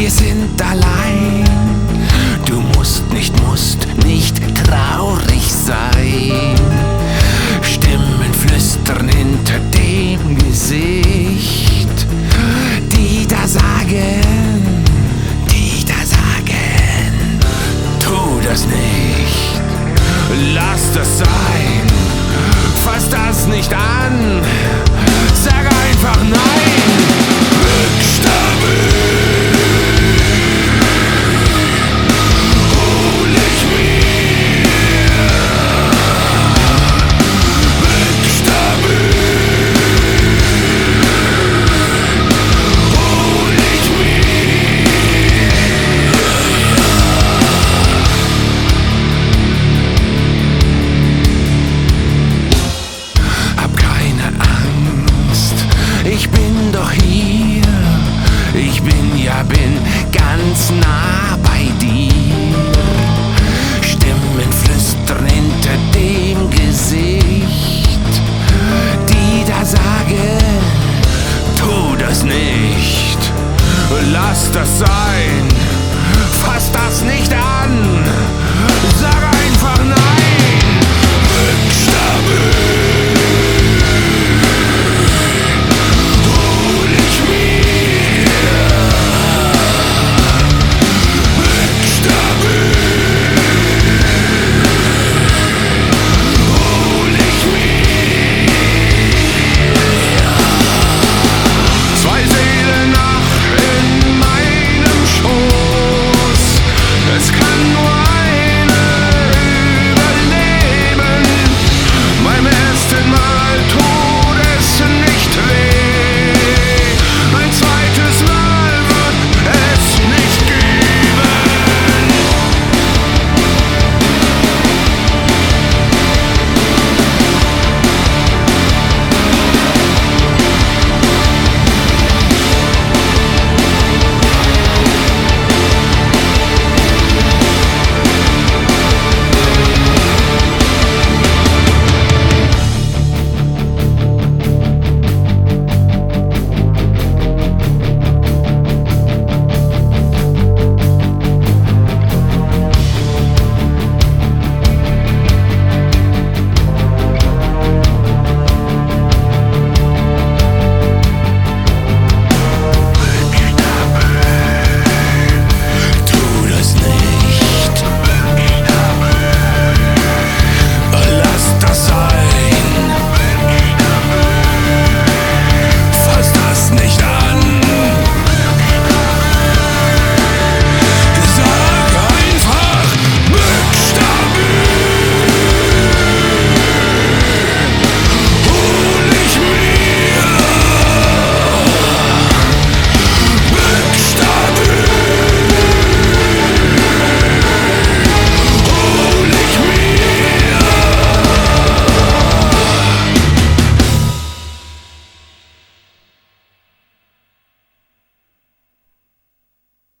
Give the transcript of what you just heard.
wir sind allein. Du musst nicht, musst nicht traurig sein. Stimmen flüstern hinter dem Gesicht, die da sagen, die da sagen, tu das nicht, lass das sein, fass das nicht an, sag einfach nein.